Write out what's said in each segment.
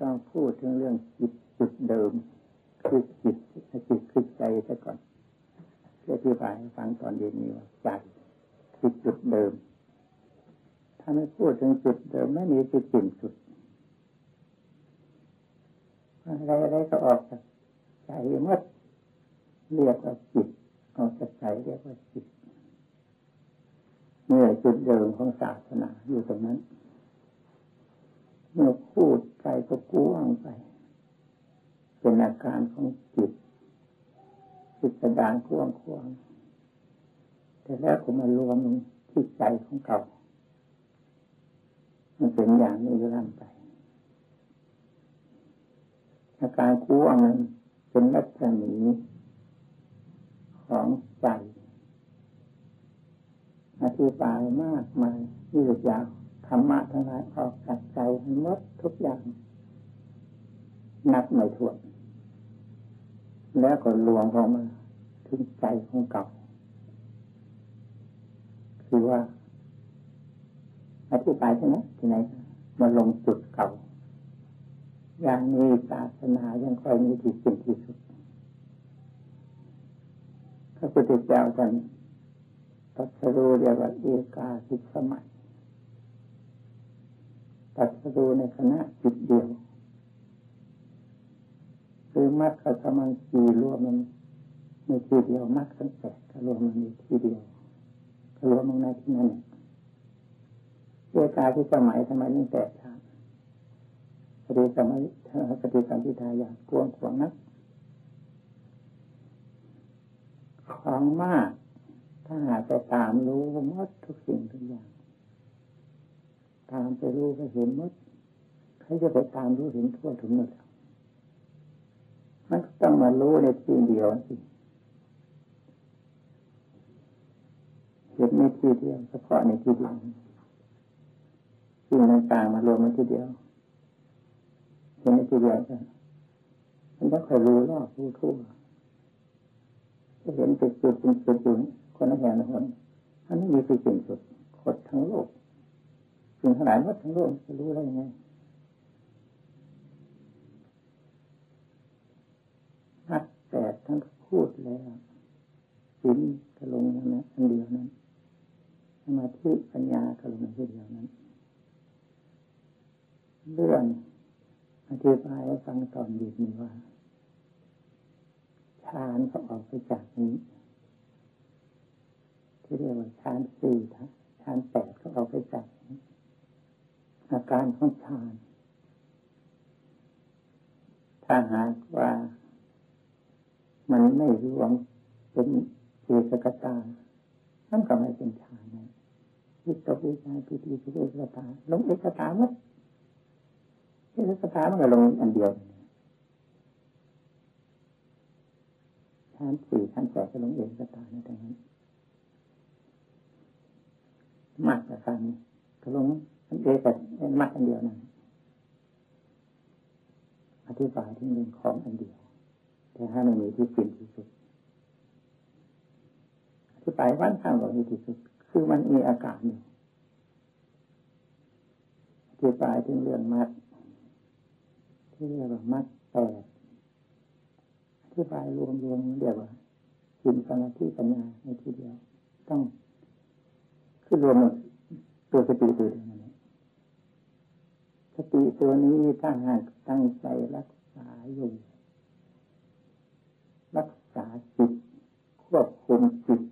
ต้องพูดถึงเรื่องจิตจุดเดิม คือจิตจิตคือใจซะก่อนเพื่อที่บายฟังตอนเย็นนี้ว่าใจคือจุดเดิม ถ้าไม่พูดถึงจุดเดิมไม่มีจุดสิ้นสุดอะไรอะไรก็ออกจากใจหมดเรียกว่าจิตออกจากใจเรียกว่าจิตเมื่อจุดเดิมของศาสนาอยู่ตรงนั้น เมื่อพูด ไปก็ก้วงไป เป็นอาการของจิตจิตสดานกว้างควางแต่แล้วก็มารวมที่ใจของเก่ามันเป็นอย่างนี้ร่ำไป อาการกู้อันนั้นเป็นลักษณะของใจอธิบายมากมายยืดยาว ธรรมะทั้งหลายออกจากใจหมดทุกอย่าง นับไม่ถ้วน แล้วก็รวมออกมาถึงใจของเก่า คือว่าอธิบายใช่ไหมที่ไหนมาลงจุดเก่า อย่างนี้ศาสนายังค่อยมีที่สิ้นที่สุดพระพุทธเจ้าท่านตัสรู้เรียกว่าเอกาสิสมัย ตัสรู้ในคณะจิตเดียวคือมัดกับสมังคีรวมมันในที่เดียวมัดทั้งแปดก็รวมมันในที่เดียวรวมมันในที่นั้นเอกาสิสมัยทำไมยิ่งแตกฉานปฏิสมัยปฏิสัมพิทายากวงขวงนักของมาก ถ้าหากไปตามรู้มดทุกสิ่งทุกอย่าง ตามไปรู้ไปเห็นมดใครจะไปตามรู้เห็นทั่วถึงหมดมันต้องมารู้ในที่เดียวสิเห็นในที่เดียวเฉพาะในที่เดียวสิ่งต่างๆมารวมในที่เดียวเห็นในที่เดียวกันมันต้องคอยรู้รอบรู้ทั่วจะเห็นเป็นจุดเป็นจุดคนละแห่งละคนอันนี้มีคือสิ่งสุดคดทั้งโลก สิ่งทั้งหลายหมดทั้งโลกจะรู้ได้ยังไงนักแต่ทั้งพูดแล้วสินกระลงนั้นอันเดียวนั้นสมาธิปัญญากระลงอันเดียวนั้นเรื่องอธิบายให้ฟังตอนดีนี้ว่าฌานก็ออกไปจากนี้ ที่เรียกว่าฌานสี่ฌานแปดก็ออกไปจาก อาการของฌานถ้าหากว่ามันไม่รวมเป็นเอกกตานั่นก็ไม่เป็นฌานนะวิตกวิจารปิติปิเอกตาลงเอกตาหมดเอกตามันก็ลงอันเดียวชั้นสี่ชั้นแปดจะลงเองก็ตามในตรงนั้นมากกว่ากันก็ลง อันเอกกับมากอันเดียวนั่นอธิบายที่เรื่องของอันเดียวแต่ถ้าไม่มีที่สิ้นที่สุดอธิบายวันข้างว่ามีที่สุด คือมันมีอากาศอยู่อธิบายถึงเรื่องมัดที่เรียกว่ามัดแปดอธิบายรวมรวมเรียกว่าจินสมาธิปัญญาในที่เดียว ต้องคือรวมตัวสติตัวเดียวนี้ สติตัวนี้ถ้าหากตั้งใจรักษาอยู่ รักษาจิตควบคุมจิต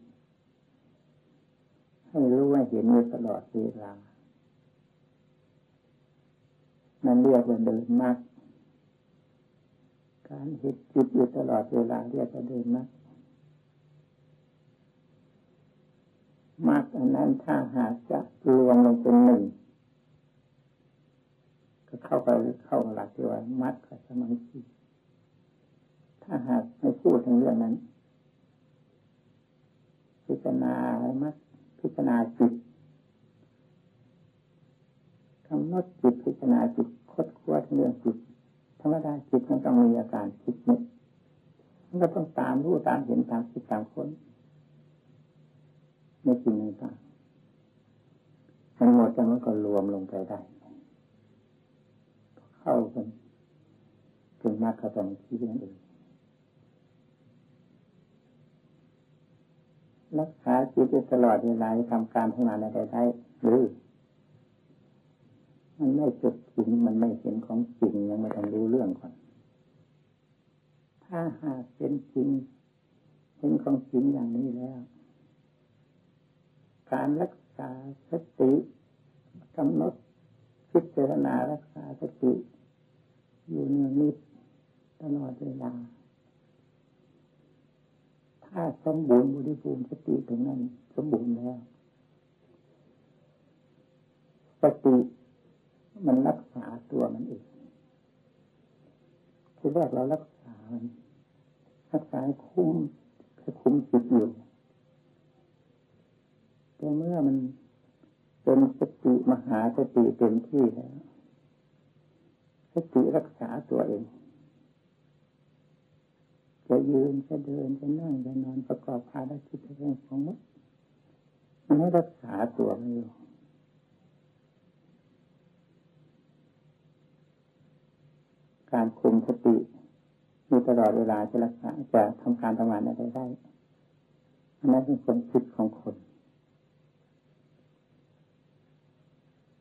ให้รู้ว่าเห็นอยู่ตลอดเวลานั่นเรียกว่าเดินมากการเห็นจิตอยู่ตลอดเวลาเรียกว่าเดินมรรคมากอันนั้นถ้าหากจะรวมลงเป็นหนึ่ง ก็เข้าไปเข้าหลักที่ว่ามัดกับสมาธิถ้าหากไม่พูดถึงเรื่องนั้น พิจารณาอะไรมัดพิจารณาจิตกำหนดจิตพิจารณาจิตคดควดเรื่องจิตธรรมดาจิตมันต้องมีอาการคิดนึกมันก็ต้องตามรู้ตามเห็นตามคิดตามคนในสิ่งต่างๆมันหมดแล้วมันก็รวมลงไปได้ เข้ากันมากเขาตองคิดนั่นเองรักษาจิตตลอดเวลาทำการทำงานอะไรได้หรือมันไม่จดจริงมันไม่เห็นของจริงยังไม่ต้องรู้เรื่องก่อน ถ้าหากเป็นจริงเห็นของจริงอย่างนี้แล้ว การรักษาสติกำหนดพิจารณารักษาสติ อยู่เนืองนิดตลอดเวลา ถ้าสมบูรณ์บริบูรณ์สติตรงนั้น สมบูรณ์แล้ว สติมันรักษาตัวมันเองที่แรกเรารักษา รักษาคุ้มคุ้มจิตอยู่แต่เมื่อมันเป็นสติมหาสติเต็มที่แล้ว สติรักษาตัวเอง จะยืนจะเดินจะนั่งจะนอนประกอบภารกิจเรื่องของมันมันให้รักษาตัวมันอยู่การคุมสติมีตลอดเวลาจะรักษาจะทำการทำงานอะไรได้อันนั้นเป็นความคิดของคน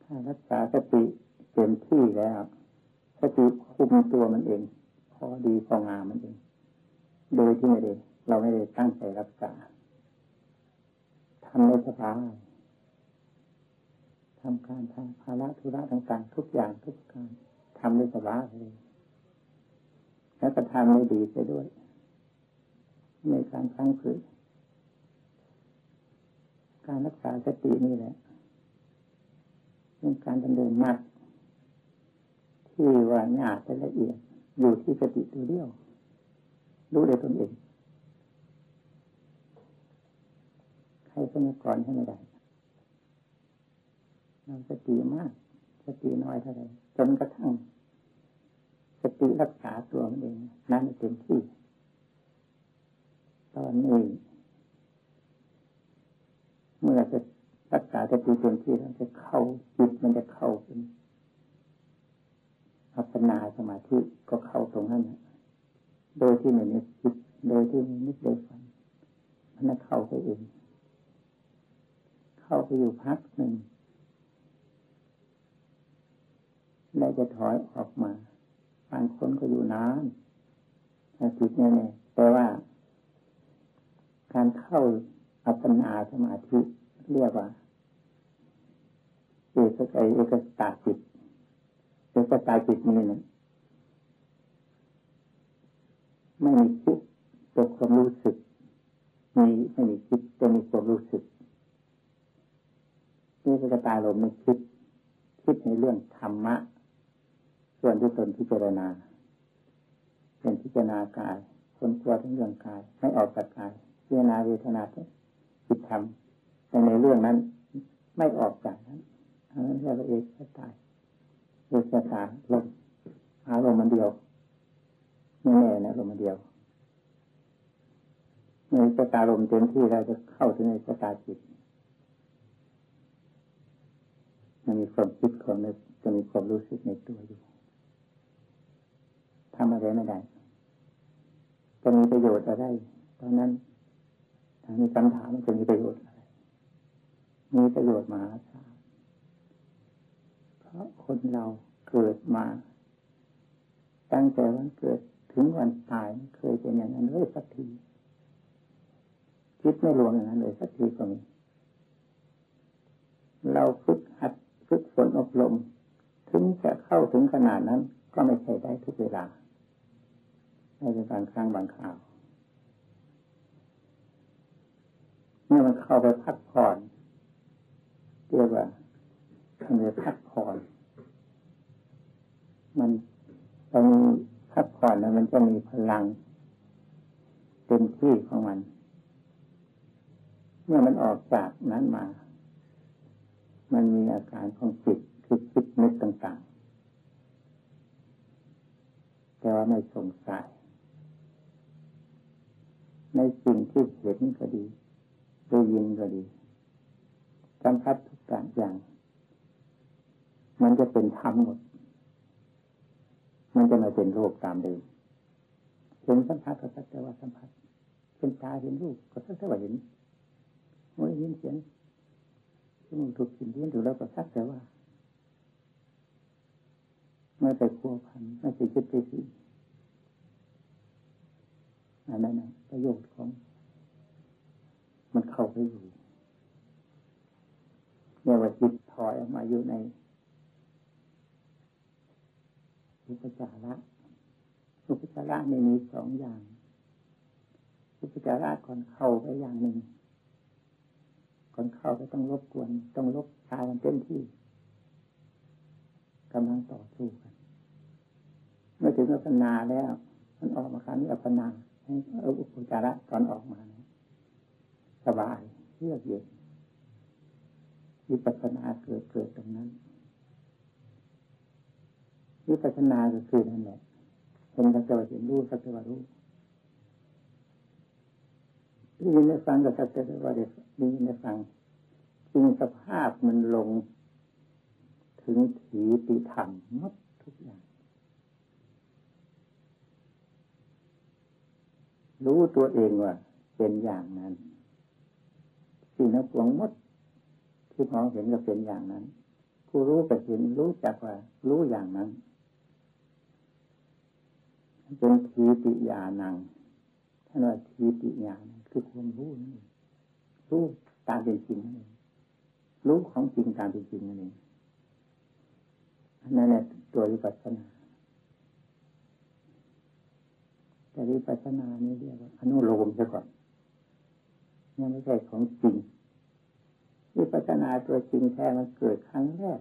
ถ้ารักษาสติเต็มที่แล้ว สติคุมตัวมันเองพอดีพองามมันเอง โดยที่ไม่ได้เราไม่ได้ตั้งใจรักษาทำในสภาทำการทำภาระธุระต่างๆทุกอย่างทุกการทำในสภาเลยแล้วก็ทำไม่ดีไปด้วย ในการครั้งคืนการรักษาสตินี่แหละเป็นการดำเนินมาก ที่ว่าหยาบและละเอียดอยู่ที่สติตัวเดียว รู้ได้ตนเองใครสมัยก่อนให้ไม่ได้เราสติมากสติน้อยเท่าไรจนกระทั่งสติรักษาตัวมันเองนั้นเต็มที่ ตอนนี้เมื่อจะรักษาสติเต็มที่แล้วจะเข้าจิตมันจะเข้าเป็น อัปปนาสมาธิก็เข้าตรงนั้นโดยที่ไม่นึกคิดโดยที่ไม่นึกเลยฝันมันเข้าไปเอง เข้าไปอยู่พักหนึ่งแล้วจะถอยออกมาบางคนก็อยู่นานจิตเนี่ยเนี่ยแต่ว่า การเข้าอัปปนาสมาธิเรียกว่าเอกไอเอกตาจิต เอกตาจิตนี่นะไม่มีคิดแต่ความรู้สึกมีไม่มีคิดแต่มีความรู้สึกนี่ก็ตายลมไม่คิด คิดในเรื่องธรรมะ ส่วนที่ตนพิจารณาเป็นพิจารณากายคนตัวทั้งเรื่องกายไม่ออกจากกายพิจารณาเวทนาจิตธรรมแต่ในเรื่องนั้น ไม่ออกจากนั้นอันนั้นเรียกว่าเอกตาย เอกตาลมอารมณ์มันเดียวไม่แน่นะลมมันเดียวในสตารมเต็มที่เราจะเข้าถึงในสตาจิตมันมีความคิดความนึกจะมีความรู้สึกในตัวอยู่ทำอะไรไม่ได้จะมีประโยชน์อะไรตอนนั้นถ้ามีคำถามมันจะมีประโยชน์อะไรมีประโยชน์มหาศาล คนเราเกิดมา ตั้งแต่วันเกิดถึงวันตายเคยเป็นอย่างนั้นเลยสักทีคิดไม่รวมอย่างนั้นเลยสักทีก็มีเราฝึกหัดฝึกฝนอบรมถึงจะเข้าถึงขนาดนั้น ก็ไม่ใช่ได้ทุกเวลาในบางครั้งบางคราว เมื่อมันเข้าไปพักผ่อนเรียกว่า ทำให้พักผ่อน มันต้องพักผ่อนแล้วมันจะมีพลังเต็มที่ของมัน เมื่อมันออกจากนั้นมา มันมีอาการของจิตคือคิดนึกต่างๆ แต่ว่าไม่สงสัยในสิ่งที่เห็นก็ดี ได้ยินก็ดีสัมผัสทุกอย่าง มันจะเป็นธรรมหมด มันจะมาเป็นโรคตามเดิมเห็นสัมผัสก็สักแต่ว่าสัมผัสเป็นตาเห็นรูปก็สักแต่ว่าเห็นหูได้ยินเสียงจมูกถูกกลิ่นที่ถูกแล้วก็สักแต่ว่าไม่ไปคัวพันไม่ไปคิดไปสิอันนั้นนะประโยชน์ของ มันเข้าไปอยู่เนี่ยว่าจิตถอยออกมาอยู่ใน อุปจาระอุปจาระนี่มีสองอย่าง อุปจาระก่อนเข้าไปอย่างหนึ่งก่อนเข้าไปต้องรบกวน ต้องลบชายมันเต็มที่กำลังต่อสู้กันเมื่อถึงอัปปนาแล้ว มันออกมาครั้งนี้อัปปนาให้อุปจาระตอนออกมาสบายเยือกเย็นวิปัสสนาเกิดเกิดตรงนั้น วิปัสสนาก็คือนั่นแหละเห็นสักแต่ว่าเห็นรู้สักแต่ว่ารู้ที่ยินได้ฟังก็สักแต่ว่าเด็กดีได้ฟังจริงสภาพมันลง ถึงถีติธรรมหมดทุกอย่าง รู้ตัวเองว่า เป็นอย่างนั้นสิ่งนั้นปวงมดที่มองเห็นก็เป็นอย่างนั้น ผู้รู้ก็เห็นรู้จักว่า รู้อย่างนั้น เป็นทีติยานังท่านว่าทีติญาณคือความรู้นั่นเองรู้ตามเป็นจริงนั่นเองรู้ของจริงตามเป็นจริงนั่นเองนั่นแหละตัววิปัสสนาแต่วิปัสสนานี่เรียกว่าอนุโลมซะก่อนยังไม่ใช่ของจริงวิปัสสนาตัวจริงแท้มันเกิดครั้งแรก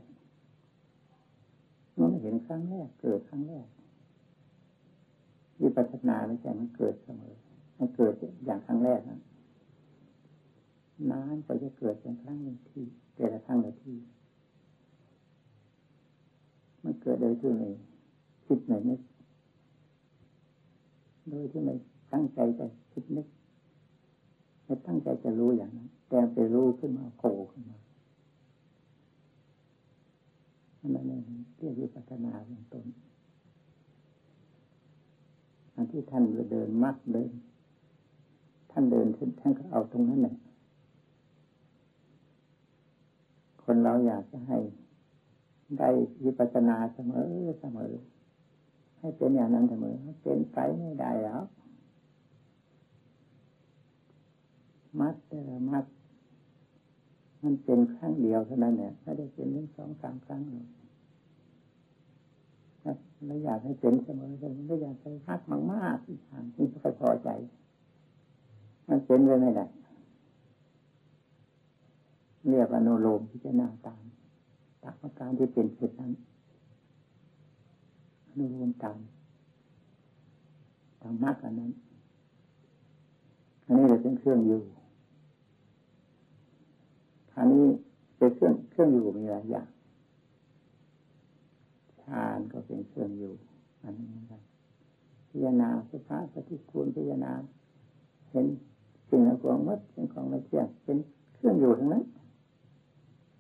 มันเห็นครั้งแรกเกิดครั้งแรก วิปัสสนาไม่ใช่มันเกิดเสมอมันเกิดอย่างครั้งแรกนะนานกว่าจะเกิดเป็นครั้งหนึ่งที่แต่ละครั้งละที่มันเกิดโดยที่ไม่คิดไม่นึกโดยที่ไม่ตั้งใจจะคิดนึกไม่ตั้งใจจะรู้อย่างนั้นแต่ไปรู้ขึ้นมาโผล่ขึ้นมาอันนั้นเรียกวิปัสสนาเป็นต้น อันที่ท่านเดินมัดเดิน ท่านเดินท่านก็เอาตรงนั้นแหละคนเราอยากจะให้ได้วิปัสสนาเสมอเสมอ ให้เป็นอย่างนั้นเสมอเป็นไปไม่ได้แล้ว มัดแต่ละมัด มันเป็นครั้งเดียวเท่านั้นเนี่ยไม่ได้เป็นหนึ่งสองสามครั้งหรอก ไม่อยากให้เป็นเสมอเลยไม่อยากให้พักมากมากที่ทางที่ไม่พอใจ มันเป็นไปไม่ได้เรียกอนุโลมพิจารณาตามตามอาการที่เป็นเช่นนั้นอนุโลมตามตามมากกันนั้น อันนี้เราเป็นเครื่องอยู่อันนี้เป็นเครื่องเครื่องอยู่มีหลายอย่างานก็เป็นเครื่องอยู่ อันนี้เหมือนกันพิจารณาสุภาพปฏิคูลพิจารณาเห็นสิ่งของมัดเป็นของละเที่ยงเป็นเครื่องอยู่ทั้งนั้น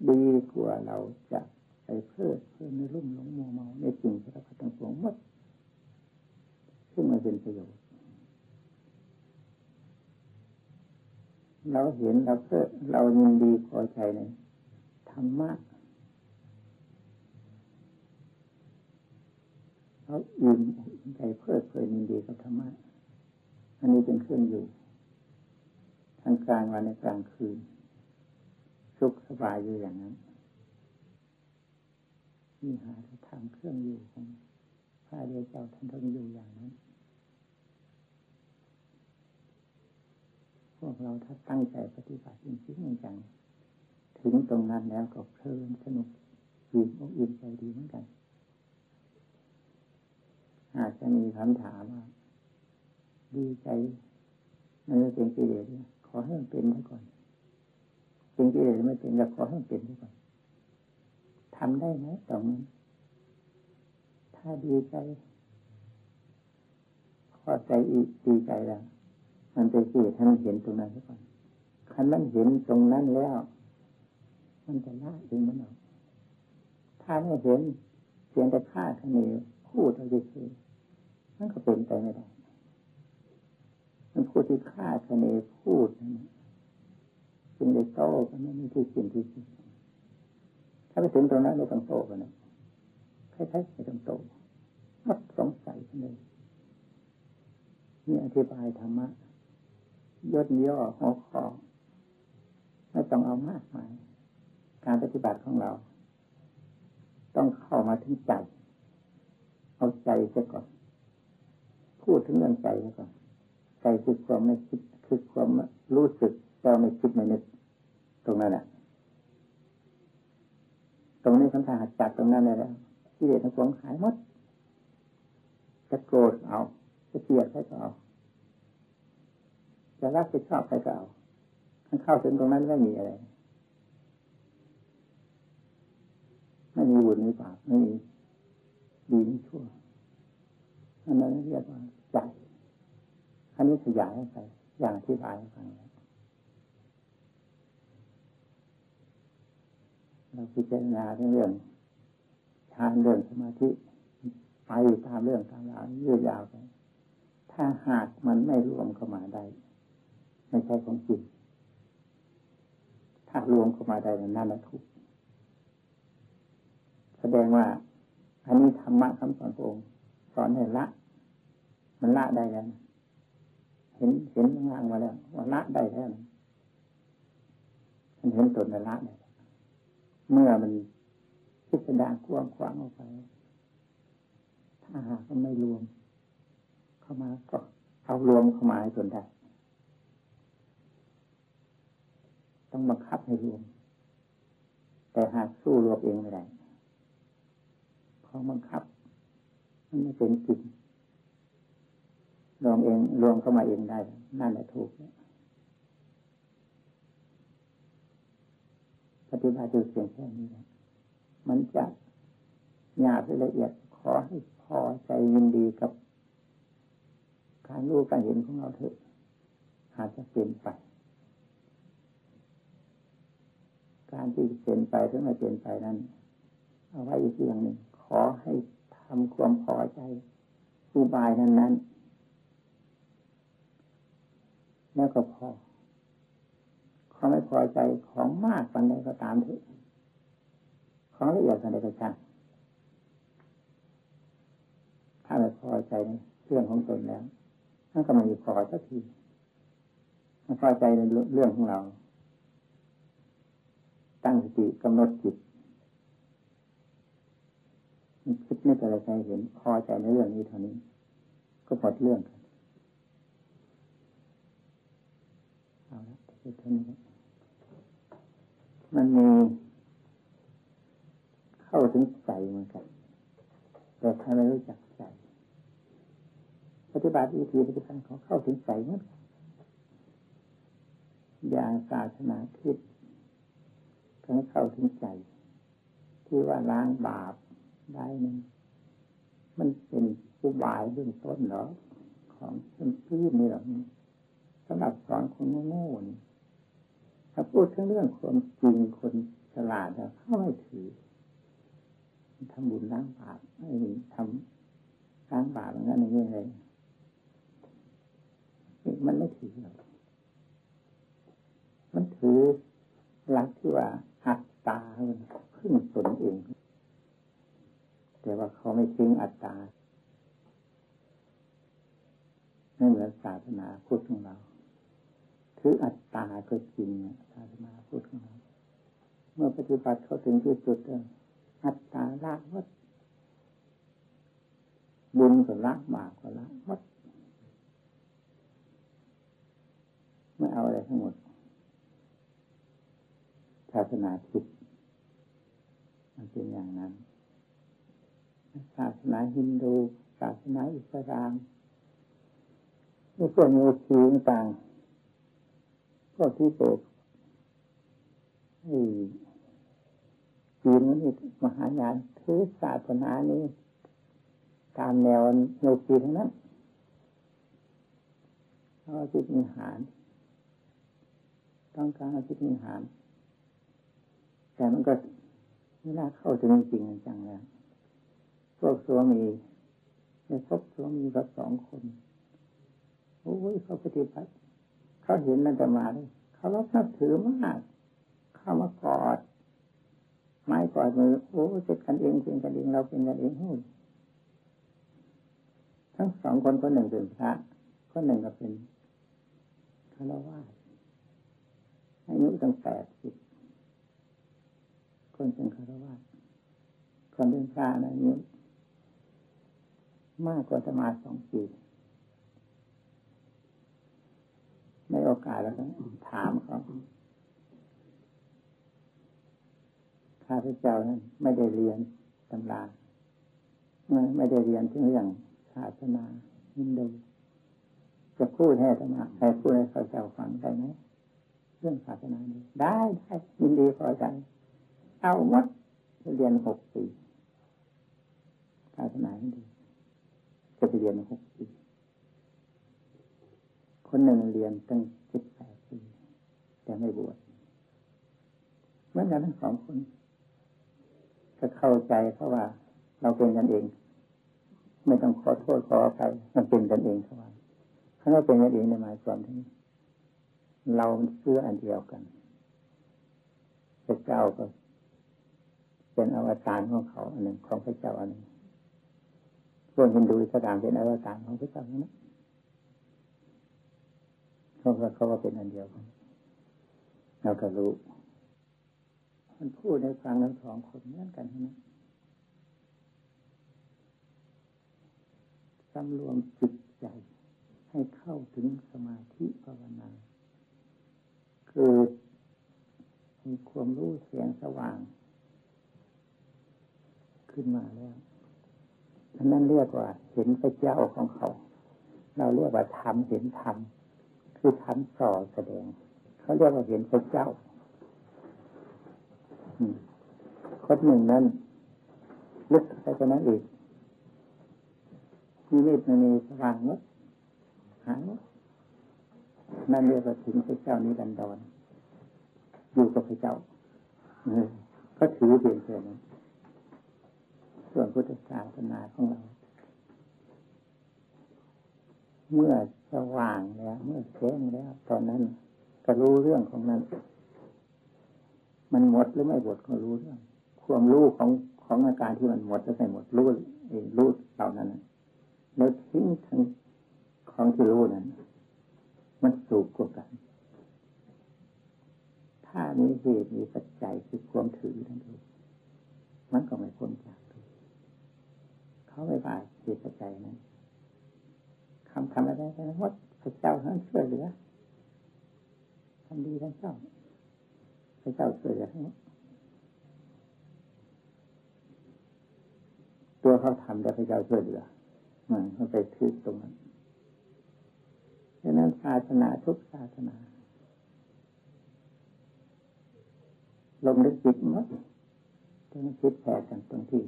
ดีกว่าเราจะไปเพิ่มเพิ่มในรุ่มหลงมัวเมาในสิ่งที่เราทั้งปวงมัดซึ่งมันเป็นประโยชน์เราเห็นเราเพิ่มเรายินดีพอใจในธรรมะ เขาอิ่มใจเพื่อเพลินดีกับธรรมะอันนี้เป็นเครื่องอยู่ทางกลางวันในกลางคืน สุขสบายอยู่อย่างนั้นนี่หาทำเครื่องอยู่ของพระเดียวเจ้าท่านต้องอยู่อย่างนั้น พวกเราถ้าตั้งใจปฏิบัติจริงจริงจังถึงตรงนั้นแล้วก็เพลินสนุกอิ่มอกอิ่มใจดีเหมือนกัน อาจจะมีคำถามว่าดีใจมันจะเป็นกิเลสขอให้มันเป็นซะก่อนเป็นกิเลสไม่เป็นก็ขอให้มันเป็นซะก่อนทำได้ไหมตรงนั้นถ้าดีใจพอใจอีกดีใจแล้วมันเป็นกิเลสให้มันเห็นตรงนั้นซะก่อนคันมันเห็นตรงนั้นแล้ว มันจะละเองมันออกถ้าไม่เห็นเพียงแต่ฆ่าคะเนโหพูดเอาเฉยๆ นั่นก็เป็นไปไม่ได้มันพูดที่คาคะเนพูดนั่นจึงได้โต้กันไม่มีที่สิ้นที่สุดถ้าไปถึงตรงนั้นไม่ต้องโต้กันนะใครๆไม่ต้องโต้มัดสงสัยกันเลยนี่อธิบายธรรมะยดย่อหัวข้อไม่ต้องเอามากมายการปฏิบัติของเรา ต้องเข้ามาถึงใจ เอาใจเสียก่อน พูดถึงเรื่องใจเสียก่อนใจคือความไม่คิดคือความรู้สึกแต่ไม่คิดไม่นึกตรงนั้นแหละตรงนี้คำถามจัดตรงนั้นเลยแล้วที่เด็กทั้งสองหายหมดจะโกรธเอาจะเกลียดใครก็เอาจะรักจะชอบใครก็เอามันเข้าถึงตรงนั้นไม่มีอะไรไม่มีบุญมีบาปไม่มีดีมีชั่วอันนั้นเรียกว่า ใจอันนี้ขยายไป อย่างอธิบายให้ฟังเราพิจารณาเรื่องฌานเรื่องสมาธิไปตามเรื่องตามราวยืดยาวไปถ้าหากมันไม่รวมเข้ามาได้ไม่ใช่ของจริงถ้ารวมเข้ามาได้นั่นแหละถูกแสดงว่า อันนี้ธรรมะคำสอนพระองค์สอนให้ละ มันละได้แล้ว เห็นเห็นงานมาแล้วว่าละได้แล้วมันเห็นตนละได้เมื่อมันพิสดารกว้างขวางออกไป ถ้าหากมันไม่รวม เข้ามาก็เอารวมเข้ามาให้จนได้ ต้องบังคับให้รวม แต่หากสู้รวมเองไม่ได้เพราะบังคับ มันไม่เป็นจริง รวมเองรวมเข้ามาเองได้นั่นแหละถูกปฏิบัติดูเสียงแค่นี้มันจะหยาบละเอียดขอให้พอใจยินดีกับการรู้การเห็นของเราเถอะอาจจะเปลี่ยนไป การที่เป็นไปหรือไม่เป็นไปนั้น เอาไว้อีกอย่างหนึ่งขอให้ทำความพอใจอุบายนั้นนั้น แล้วก็พอเขาไม่พอใจของมากปันใดก็ตามเถอะของละเอียดปันใดก็ช่างถ้าไม่พอใจในเรื่องของตนแล้วนั่นก็ไม่พอสักทีไม่พอใจในเรื่องของเรา ตั้งสติกำหนดจิตคิดไม่อะไรใจเห็นพอใจในเรื่องนี้เท่านี้ ก็หมดเรื่อง กันเอท่านมันมีเข้าถึงใจเหมือนกัน แต่ถ้าไม่รู้จักใจ ปฏิบัติวิธีปฏิบัติเขาเข้าถึงใจเหมือนกันอย่างศาสนาคิดให้เข้าถึงใจ ที่ว่าล้างบาปได้นึงมันเป็นอุบายเบื้องต้นเหรอของพื้นนี่หรอ สำหรับสอนคนโง่นี่ถ้าพูดถึงเรื่องคนจริงคนฉลาดเขาไม่ถือทำบุญล้างบาปไม่ทำล้างบาปอย่างนั้นอย่างนี้เลยมันไม่ถือหรอกมันถือหลักที่ว่าอัตตาขึ้นตนเอง แต่ว่าเขาไม่ทิ้งอัตตาไม่เหมือนศาสนาพุทธของเรา ถืออัตตาก็จริงศาสนาพุทธของเราเมื่อปฏิบัติเขาถึงที่สุดอัตตาละวัดบุญก็ละบาปก็ละวัดไม่เอาอะไรทั้งหมดศาสนาพุทธมันเป็นอย่างนั้นศาสนาฮินดูศาสนาอิสลามพวกโยคีต่าง ก็ที่เปิดจีนนี่มหายานถือศาสนานี้ตามแนวโยคีทั้งนั้นเขาจิตมีหาร ต้องการจิตมีหาร แต่มันก็ไม่น่าเข้าถึงจริงจังแล้วพวกสวมีในพบตัวมีกับสองคน โอ้ยเขาปฏิบัติ เขาเห็นนั่นแต่มาเลยเขารับนับถือมากเข้ามากอดไม้กอดมือโอ้เป็นกันเองเป็นกันเองเราเป็นกันเองหุ้ยทั้งสองคนคนหนึ่งเป็นพระคนหนึ่งก็เป็นคารวะอายุตั้งแปดสิบคนเป็นคารวะคนเป็นพระนะอายุมากกว่าจะมาสองปี ในโอกาสแล้วก็ถามเขาข้าพเจ้านั้นไม่ได้เรียนตำราไม่ได้เรียนที่เรื่องศาสนาฮินดูจะพูดให้ธรรมะให้พูดให้ข้าพเจ้าฟังได้ไหมเรื่องศาสนาดีได้ได้ยินดีพอใจเอาหมดเรียนหกปีศาสนาฮินดูจะไปเรียนหกปี คนหนึ่งเรียนตั้งสิบแปดปีแต่ไม่บวชเมื่อกันทั้งสองคนจะเข้าใจเพราะว่า เราเป็นกันเอง ไม่ต้องขอโทษขออภัยมันเป็นกันเองเท่านั้นถ้าเราเป็นกันเองในหมายความที่เราเชื่ออันเดียวกันพระเจ้าก็เป็นอวตารของเขาอันหนึ่งของพระเจ้าอันหนึ่งส่วนฮินดูสถานเป็นอวตารของพระเจ้านั้น เขาก็เขาก็เป็นอันเดียวกันเราก็รู้ มันพูดในฟังทั้งสองคนเหมือนกันนะสำรวมจิตใจ ให้เข้าถึงสมาธิภาวนา เกิดมีความรู้เสียงสว่าง ขึ้นมาแล้วอันนั้นเรียกว่าเห็นพระเจ้าของเขา เราเรียกว่าธรรมเห็นธรรม คือธรรมส่อแสดง เขาเรียกว่าเห็นพระเจ้าคนหนึ่งนั้นลึกไปกว่านั้นอีกมีเมตมันมีสว่างมดหายนั่นเรียกว่าถึงพระเจ้านี้ดันดอนอยู่กับพระเจ้าก็ถือเพียงแค่นั้นส่วนพุทธศาสนาของเรา เมื่อ ว่างแล้วเมื่อแจ้งแล้ว ตอนนั้นก็รู้เรื่องของนั้น มันหมดหรือไม่หมดก็รู้เรื่องความรู้ของของอาการที่มันหมดหรือไม่หมดรู้เองรู้เหล่านั้นแล้วทิ้งทั้งของที่รู้นั้น มันสูงกว่ากัน ถ้ามีเหตุมีปัจจัยคือความถือนั่นเองมันก็ไม่พ้นจากเขาไม่บาเหตุปัจจัยนั้น คำทำอะไรได้หมดพระเจ้าท่านช่วยเหลือทำดีท่านเจ้าพระเจ้าช่วยเหลือทั้งหมดตัวเขาทำแต่พระเจ้าช่วยเหลือมันเขาไปทึกตรงนั้นดังนั้นศาสนาทุกศาสนาลงลึกจิตมั้งตรงนี้คิดแผลกันตรงที่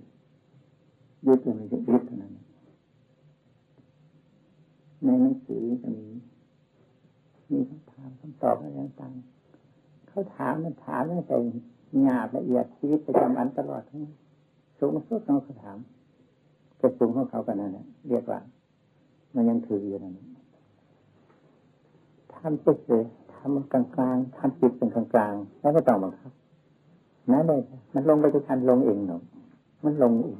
ยึดมันจะยึดเท่านั้น ในหนังสือจะมีมีคำถามคำตอบอะไรต่างๆเขาถามมันถามตั้งแต่หยาบละเอียดชีวิตประจำวันตลอดทั้งสูงสุดของเขาถามจะสูงของเขากันนั่นแหละเรียกว่า มันยังถืออยู่นั่นทำไปเลยทำกลางๆทำจิตเป็นกลางๆแล้วก็ต้องบังคับนั่นเลยมันลงไปทุกทันลงเองหนูมันลงเอง